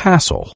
castle.